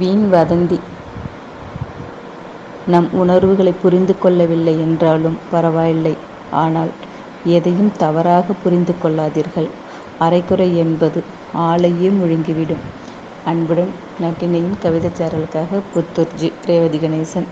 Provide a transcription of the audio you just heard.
வீண் வதந்தி நம் உணர்வுகளை புரிந்து கொள்ளவில்லை என்றாலும் பரவாயில்லை. ஆனால் எதையும் தவறாக புரிந்து கொள்ளாதீர்கள். அரைக்குறை என்பது ஆளையே முழுங்கிவிடும். அன்புடன் நட்டினையின் கவிதைச் சாரலுக்காக புத்தூர்ஜி ரேவதி கணேசன்.